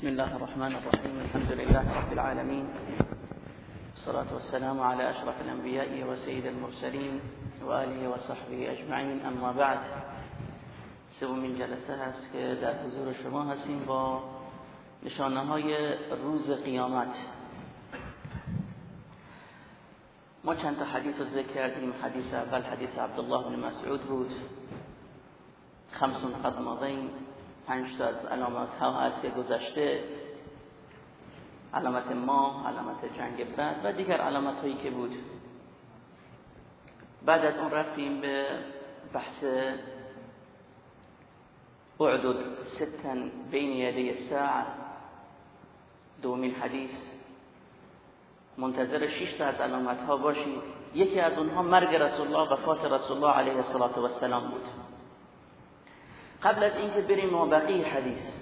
بسم الله الرحمن الرحيم الحمد لله رب العالمين والصلاة والسلام على أشرف الأنبياء وسيد المرسلين وآله وصحبه أجمعين أما بعد. سومین جلسه هست که در حضور شما هستیم با نشانه های روز قیامت. ما چند تا حدیث ذکر کردیم. حدیث اول حدیث عبدالله بن مسعود بود. خمسون قد مضین پنج تا از علامت ها هست که گذشته علامت ما علامت جنگ بعد و دیگر علامت هایی که بود. بعد از اون رفتیم به بحث اعدد ستا بین یدی الساعه دومین حدیث. منتظر شش تا از علامت ها باشید. یکی از اونها مرگ رسول الله وفات رسول الله علیه الصلاة والسلام بود. قبل از اینکه بریم ما بقیه حدیث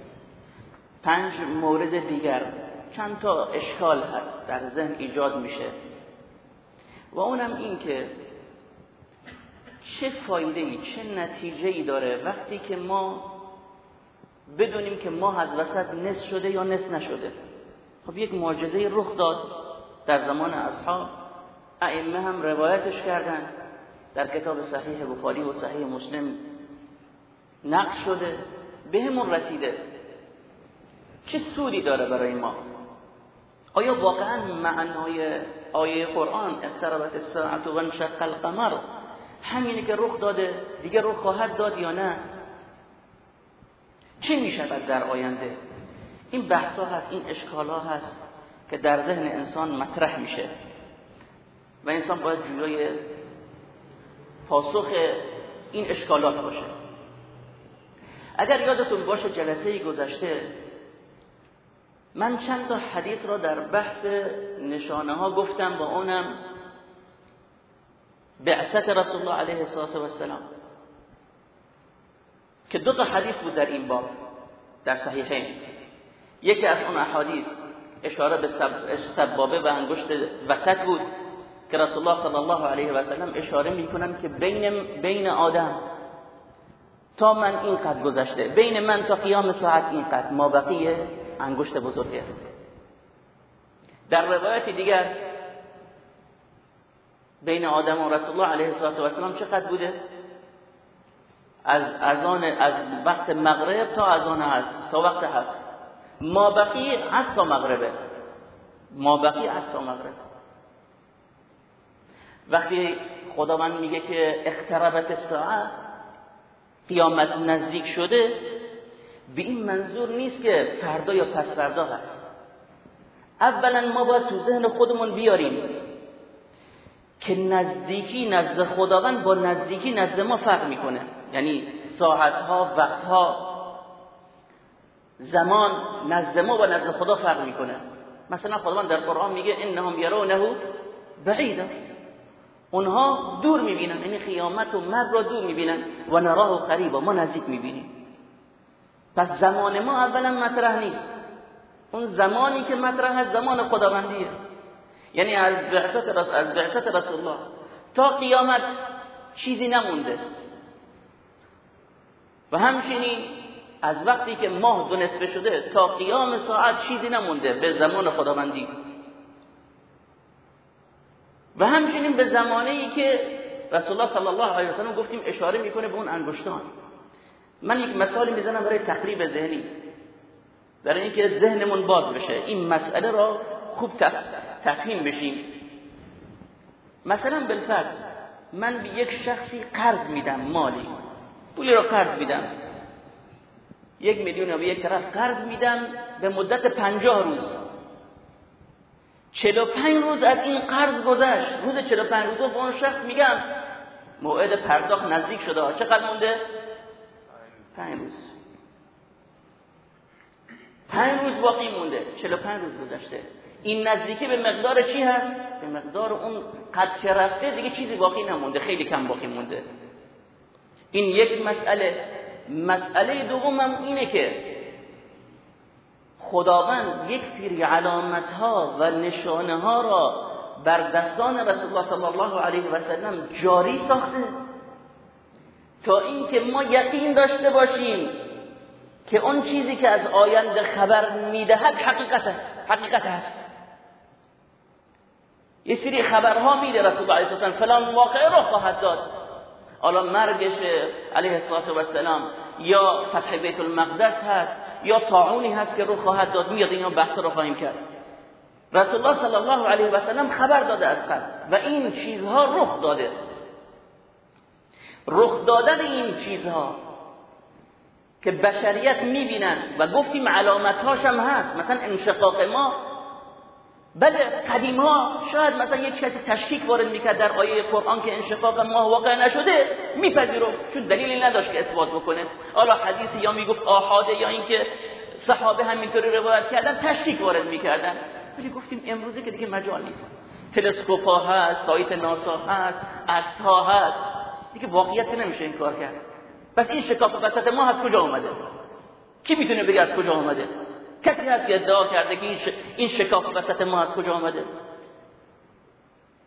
پنج مورد دیگر چند تا اشکال هست در ذهن ایجاد میشه. و اونم این که چه فایده ای چه نتیجه ای داره وقتی که ما بدونیم که ماه از وسط نصف شده یا نصف نشده. خب یک معجزه رخ داد در زمان اصحاب. ائمه هم روایتش کردن در کتاب صحیح بخاری و صحیح مسلم نقش شده به همون رسیده. چه سودی داره برای ما؟ آیا واقعا معنای آیه قرآن اقتربت الساعت و انشق القمر همینی که رخ داده دیگه رخ خواهد داد یا نه؟ چه می‌شود در آینده؟ این بحث ها هست این اشکال ها هست که در ذهن انسان مطرح میشه. و انسان باید جلوی پاسخ این اشکالات باشه. اگر یادتون باشه جلسه گذشته من چند تا حدیث را در بحث نشانه ها گفتم با اونم بعثت رسول الله علیه الصلاة والسلام. که دو تا حدیث بود در این باب در صحیحین. یکی از اون احادیث اشاره به سبابه و انگشت وسط بود که رسول الله صلی الله علیه و سلم اشاره می‌کنن که بین بین آدم تا من اینقدر گذشته. بین من تا قیام ساعت اینقدر ما بقیه انگشت بزرگه. در روایت دیگر بین آدم و رسول الله علیه و سلم چقدر بوده؟ از اذان از وقت مغرب تا اذان هست. تا وقت هست. ما بقی از تا مغربه. ما بقی از تا مغرب. وقتی خداوند میگه که اقتربت الساعه قیامت نزدیک شده به این منظور نیست که فردا یا پس فردا هست. اولا ما باید تو ذهن خودمون بیاریم که نزدیکی نزد خداوند با نزدیکی نزد ما فرق می‌کنه. یعنی ساعتها وقتها زمان نزد ما با نزد خدا فرق می‌کنه. مثلا خداوند در قرآن میگه انهم یرونه بعیدا. اونها دور می‌بینن. یعنی قیامت و مرگ را دور می‌بینن. و نراه قریبا ما نزدیک می‌بینیم. پس زمان ما اولا مطرح نیست. اون زمانی که مطرح هست زمان خداوندیه. یعنی از بعثت بعثت رسول الله تا قیامت چیزی نمونده. و همچنین از وقتی که ماه دو نصفه شده تا قیام ساعت چیزی نمونده. به زمان خداوندی. و همچنین به زمانی که رسول الله صلی الله علیه و سلم گفتیم اشاره می‌کنه به اون انگشتان. من یک مثالی می‌زنم برای تقریب ذهنی. برای اینکه ذهنمون باز بشه. این مسئله را خوب تفهیم بشیم. مثلا بالفرض من به یک شخصی قرض میدم مالی. پولی را قرض میدم. یک میلیون به یک طرف قرض میدم به مدت پنجاه روز. چلو پنج روز از این قرض گذشت. روز چلو پنج روز به اون شخص میگم. موعد پرداخت نزدیک شده. چقدر مونده؟ پنج روز. پنج روز باقی مونده. چلو پنج روز گذشته. این نزدیکی به مقدار چی هست؟ به مقدار اون قد که رفته دیگه چیزی باقی نمونده. خیلی کم باقی مونده. این یک مسئله. مسئله دوم هم اینه که خداوند یک سری علامت ها و نشانه ها را بر دستان رسول الله صلی الله علیه و سلم جاری ساخته. تا اینکه ما یقین داشته باشیم که اون چیزی که از آینده خبر می‌دهد حقیقت حقیقت هست یه سری خبرها میده رسول الله علیه فلان واقعه رو خواهد داد. حالا مرگش علیه السلام یا فتح بیت المقدس هست یا طاعونی هست که رو خواهد داد میاد اینا بحث رو خواهیم کرد. رسول الله صلی الله علیه و سلم خبر داده از قبل و این چیزها رخ داده. رخ دادن این چیزها که بشریت می‌بینن و گفتیم علامتهاش هم هست. مثلا انشقاق ما بله قدیم ها شاید مثلا یک کسی تشکیک وارد می‌کرد در آیه قرآن که انشقاق ماه واقع نشده میپذیرفت. چون دلیلی نداشت که اثبات بکنه. حالا حدیثی یا می‌گفت آحاده یا اینکه صحابه همینطوری روایت کردن تشکیک وارد می‌کردن. ولی گفتیم امروزه که دیگه مجال نیست. تلسکوپ ها هست سایت ناسا هست عکس ها هست. دیگه واقعیت نمیشه این کار کرد. پس این شکاف وسط ما از کجا اومده؟ کی می‌تونه بگه از کجا اومده؟ کسی هست که ادعا کرده که این شکاف وسط ما از کجا آمده؟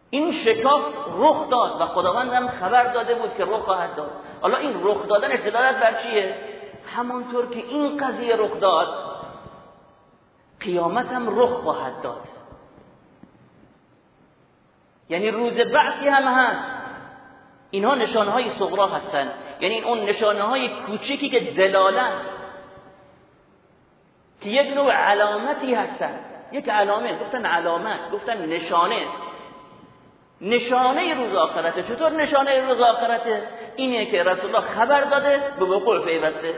این شکاف رخ داد و خداوند هم خبر داده بود که رخ خواهد داد. حالا این رخ دادن دلالت بر چیه؟ همانطور که این قضیه رخ داد قیامت هم رخ خواهد داد. یعنی روز بعثی هم هست. اینها نشانه های صغرا هستن. یعنی اون نشانه های کوچکی که دلالت که یک نوع علامتی هستن. یک علامه گفتن علامت گفتن نشانه. نشانه روز آخرته. چطور نشانه روز آخرته؟ اینه که رسول الله خبر داده به وقوع پیوسته.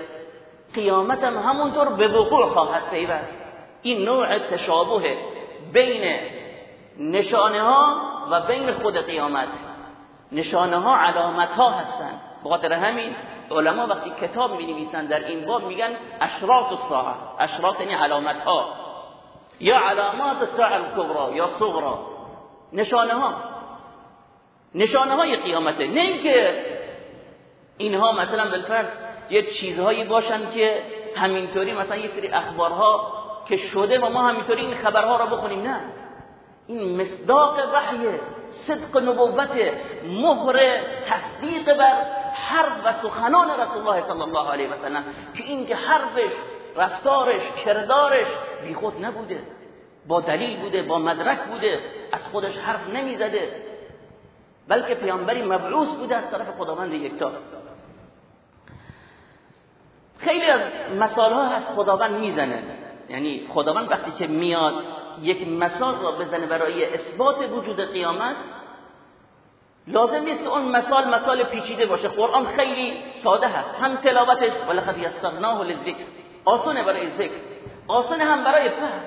قیامت هم همونطور به وقوع خواهد پیوست. این نوع تشابه بین نشانه ها و بین خود قیامت. نشانه ها علامت ها هستن. بخاطر همین علما وقتی کتاب می نویسن در این باب میگن اشراط الساعه اشراط یعنی علامت ها یا علامات الساعه الكبرى یا صغرا نشانه ها نشانه های قیامته. نه اینکه اینها مثلا بالفرض یه چیزهایی باشن که همینطوری مثلا یه سری اخبارها که شده و ما همینطوری این خبرها را بخونیم. نه. این مصداق وحیه صدق نبوت مهر تصدیق بر حرف و سخنان رسول الله صلی الله علیه و سلم که این که حرفش رفتارش کردارش بیخود نبوده. با دلیل بوده با مدرک بوده. از خودش حرف نمی‌زده. بلکه پیامبری مبعوث بوده از طرف خداوند یکتا. خیلی از مثال ها هست خداوند می‌زنه. یعنی خداوند وقتی که میاد یک مثال را بزنه برای اثبات وجود قیامت لازم نیست اون مثال مثال پیچیده باشه. قرآن خیلی ساده هست. هم تلاوتش ولقد یسرناه للذکر آسانه برای ذکر. آسانه هم برای فهم.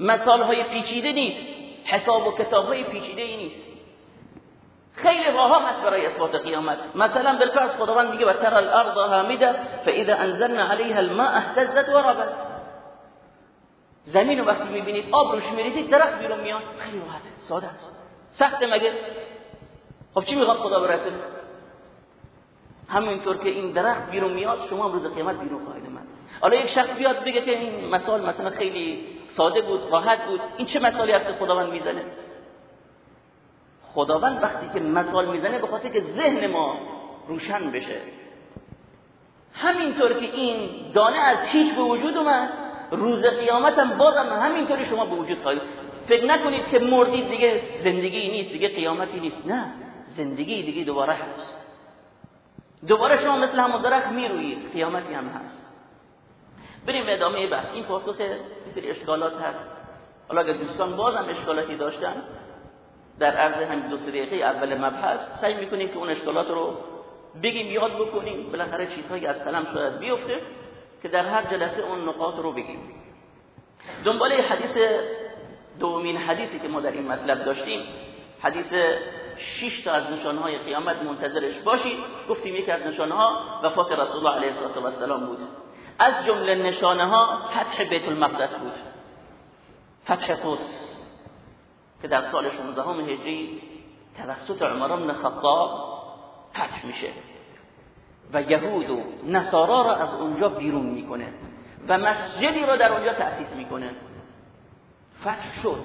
مثال های پیچیده نیست. حساب و کتاب های پیچیده ای نیست. خیلی راه هست برای اثبات قیامت. مثلا بالفرض خداوند میگه و ترى الارض هامده فاذا انزلنا عليها الماء اهتزت وربت. زمین رو وقتی می‌بینید آب روش میریزید درخت بیرون میاد. خیلی راحت. ساده است. سخت مگه؟ خب چی می‌خواد خدا برسه همینطور که این درخت بیرون میاد شما روز قیامت بیرون خواهید من حالا یک شخص بیاد بگه که این مثال مثلا خیلی ساده بود راحت بود. این چه مثالی است خداوند می‌زنه؟ خداوند وقتی که مثال می‌زنه به خاطر که ذهن ما روشن بشه. همینطور که این دانه از هیچ به وجود اومد روز قیامت هم بازم همینطوری شما به وجود خواهید. فکر نکنید که مردید دیگه زندگی نیست دیگه قیامتی نیست. نه. زندگی دیگه دوباره هست. دوباره شما مثل همون درخت می‌روید. قیامتی هم هست. بریم ادامه بحث. این پاسخ سری اشکالات هست. حالا اگر دوستان بازم اشکالاتی داشتن در عرض همین دو دقیقه اول مبحث سعی می‌کنیم که اون اشکالات رو بگیم یاد بکنیم. بالاخره چیزهایی از قلم شاید بیفته که در هر جلسه اون نقاط رو بگیم. دنباله حدیث دومین حدیثی که ما در این مطلب داشتیم. حدیث شش تا از نشانهای قیامت منتظرش باشید گفتیم یکی از نشانها وفات رسول الله علیه و السلام بود. از جمله نشانه ها فتح بیت المقدس بود. فتح قدس که در سال 16 هجری توسط عمر بن خطاب فتح میشه. و یهود و نصارا را از اونجا بیرون می‌کنه و مسجدی را در اونجا تأسیس می‌کنه. فتح شد.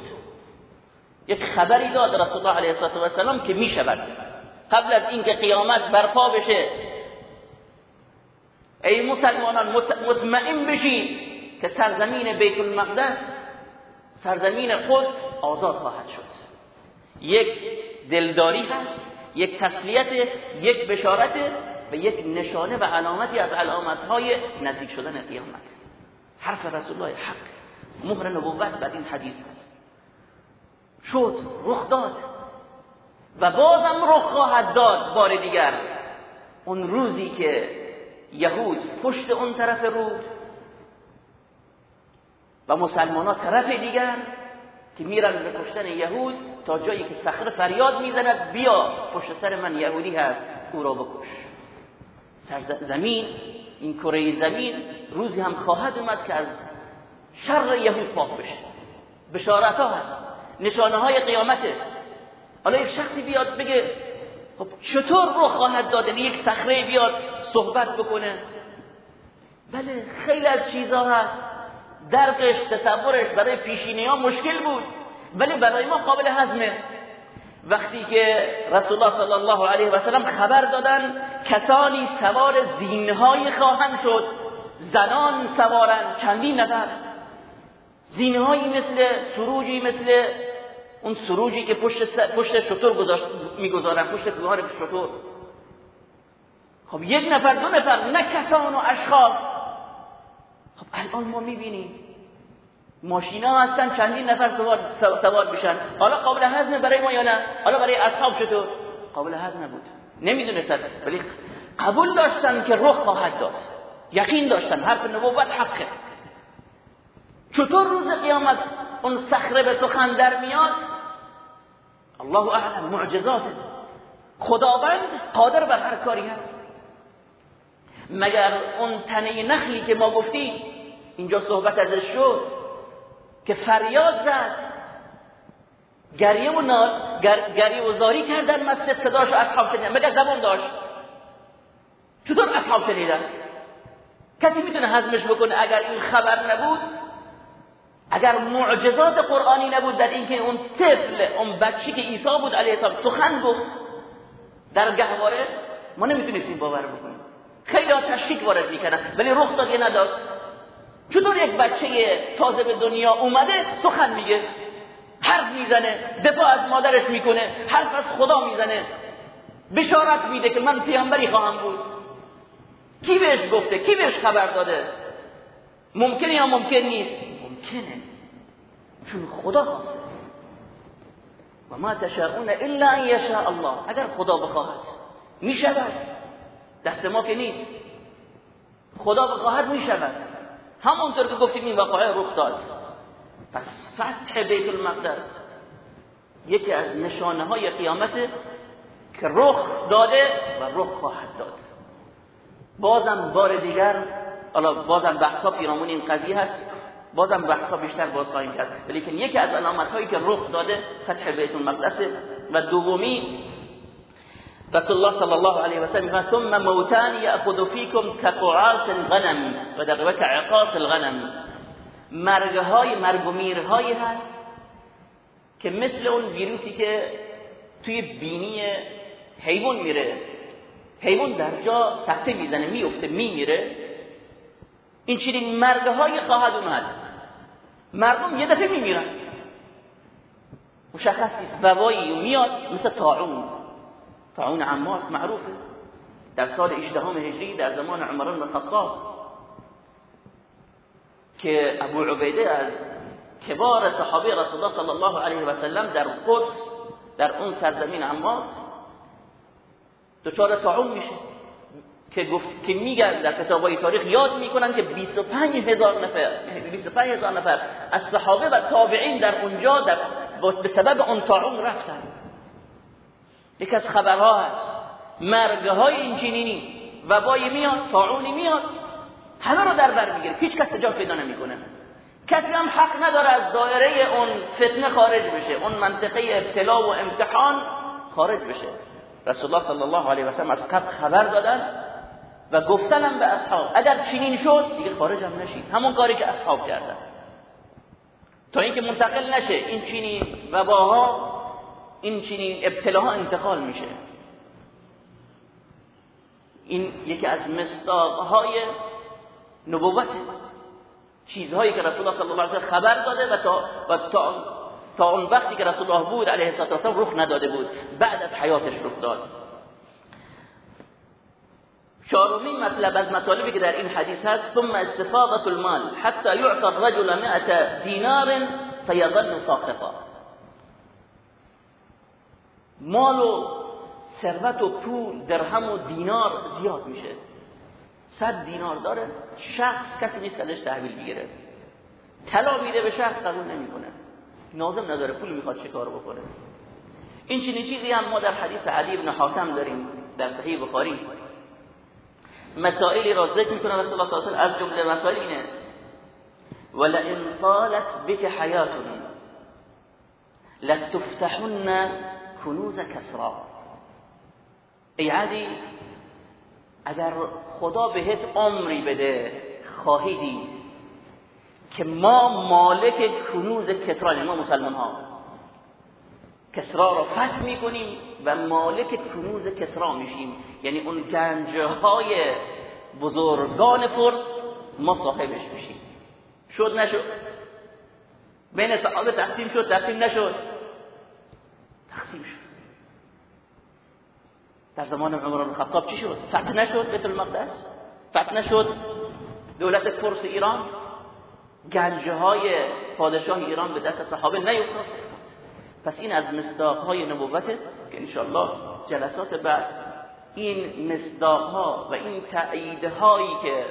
یک خبری داد رسول الله علیه السلام که می‌شود. قبل از اینکه قیامت برپا بشه. ای مسلمانان مطمئن بشید که سرزمین بیت المقدس سرزمین قدس آزاد خواهد شد. یک دلداری هست یک تسلیت یک بشارت و یک نشانه و علامتی از علامتهای نزدیک شدن قیامت. حرف رسول الله حق. مهر نبوت بعد این حدیث هست. شد رخ داد. و بازم رخ خواهد داد بار دیگر. اون روزی که یهود پشت اون طرف رود و مسلمان ها طرف دیگر که میرن به کشتن یهود تا جایی که صخره فریاد می‌زند بیا پشت سر من یهودی هست او را بکش. زمین این کره زمین روزی هم خواهد اومد که از شر یهود پاک بشه. بشارت ها هست. نشانه های قیامته. حالا یک شخصی بیاد بگه خب چطور رو خواهد داد؟ یعنی یک صخره بیاد صحبت بکنه. بله خیلی از چیزها هست. درقش تصورش برای پیشینی مشکل بود ولی برای ما قابل هضمه. وقتی که رسول الله صلی الله علیه و سلم خبر دادن کسانی سوار زینهای خواهند شد. زنان سوارن. چندین نفر. زینهایی مثل سروجی مثل اون سروجی که پشت, پشت شطور گذاشت می‌گذارن پشت گوهر شطور خب یک نفر دو نفر نه کسان و اشخاص. خب الان ما می‌بینیم. ماشینا هستن چندین نفر سوار سوار بشن حالا قابل هضم برای ما یا نه؟ حالا برای اصحاب چطور قابل هضم نبود. نمی‌دونستن. ولی قبول داشتن که رخ خواهد داد. یقین داشتن. حرف نبوت حقه. چطور روز قیامت اون صخره به سخن در میاد؟ الله اعلم معجزات. خداوند قادر بر هر کاری هست. مگر اون تنه نخلی که ما گفتیم اینجا صحبت ازش شد که فریاد زد. گریه و نال گریه و زاری کردن مسجد صداش اصحاب شنیدن. مگر زبان داشت؟ چطور اصحاب شنیدن؟ کسی می‌تونه هضمش بکنه اگر این خبر نبود؟ اگر معجزات قرآنی نبود در اینکه اون طفل اون بچی که عیسی بود علیه السلام سخن گفت در گهواره ما نمی‌تونستیم باور بکنیم. خیلی ها تشکیک وارد می‌کنن ولی رخ داد یه نداد. چطور یک بچه تازه به دنیا اومده سخن میگه؟ حرف می‌زنه دفاع از مادرش می‌کنه حرف از خدا می‌زنه. بشارت میده که من پیامبری خواهم بود. کی بهش گفته؟ کی بهش خبر داده؟ ممکنه یا ممکن نیست؟ ممکنه چون خدا خواسته و ما تشاءون الا ان یشاء الله. اگر خدا بخواهد می‌شود دست ما که نیست. خدا بخواهد می‌شود همونطور که گفتیم این وقایع رخ داد. پس فتح بیت المقدس یکی از نشانه های قیامت که رخ داده و رخ خواهد داد. بازم بار دیگر حالا بازم بحثا پیرامون این قضیه هست. بازم بحثا بیشتر باز خواهیم کرد. ولیکن یکی از علامت هایی که رخ داده فتح بیت المقدس و دومی رسول الله صلی الله علیه و سلم ثم موتان یاخذ فیکم كقعاص الغنم و روایت عقاص الغنم. مرگهای مرگ و هست که مثل اون ویروسی که توی بینی حیوان میره. حیوان در جا سخته می‌زنه میفته میمیره. این چنین مرگهای خواهد اومد. مردم یه دفعه میمیرن. مشخص نیست. وبایی میاد مثل طاعون. طاعون عماس معروفه. در سال 18 هجری در زمان عمر بن که ابو عبیده از کبار صحابه رسول الله صلی الله علیه و سلم در قدس در اون سرزمین عماس دچار طاعون میشه. که گفت که میگن در کتابای تاریخ یاد می‌کنن که 25 هزار نفر 25 هزار نفر از صحابه و تابعین در اونجا در به سبب اون طاعون رفتن. یک از خبرها هست. مرگهای اینچنینی وبایی میاد طاعونی میاد همه رو در بر می‌گیره. هیچ کس نجات پیدا نمی‌کنه. کسی هم حق نداره از دایره اون فتنه خارج بشه. اون منطقه ابتلا و امتحان خارج بشه. رسول الله صلی الله علیه و سلم از قبل خبر دادن. و گفتنم به اصحاب. اگر چنین شد دیگه خارج هم نشید همون کاری که اصحاب کردن. تا اینکه منتقل نشه این چنین وباها این چنین ابتلاها انتقال میشه. این یکی از مصداقهای نبوت چیزهایی که رسول الله صلی الله علیه و خبر داده و تا و تا تا اون وقتی که رسول الله بود علیه السلام رخ نداده بود. بعد از حیاتش رخ داد. چهارمین مطلب از مطالبی که در این حدیث هست ثم استفاضه المال حتى يعطى الرجل 100 دینار فيظل ساقطا مال و ثروت و پول درهم و دینار زیاد میشه. صد دینار داره شخص کسی نیست ازش تحویل بگیره طلا میده به شخص قبول نمی‌کنه. نازم نداره پول می‌خواد چه کار بکنه. این چنین چیزی هم ما در حدیث علی بن حاتم داریم در صحیح بخاری. مسائلی را ذکر می‌کنه رسول الله صلی از جمله مسائل اینه. ولئن طالت بك حیاتنا لتفتحن کنوز کسرا ای علی اگر خدا بهت عمری بده خواهیدی که ما مالک کنوز کسرا ما مسلمان ها کسرا را فتح می‌کنیم و مالک کنوز کسرا میشیم. یعنی اون گنجه های بزرگان فرس ما صاحبش میشیم. شد نشد؟ بین صحابه تقسیم شد تقسیم نشد؟ تقسیم شد. در زمان عمر بن خطاب چی شد؟ فتح نشد بیت المقدس؟ فتح نشد دولت فرس ایران؟ گنجه های پادشاه ایران به دست صحابه نیفتاد. پس این از مصداق های نبوته که انشاءالله جلسات بعد این مصداق ها و این تعیید هایی که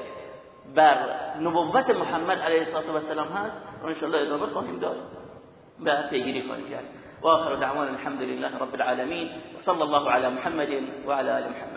بر نبوت محمد علیه السلام هست و انشاءالله ادامه خواهیم داد و پیگیری خواهیم کرد. واخر دعوانا الحمد لله رب العالمين وصلى الله على محمد وعلى ال محمد.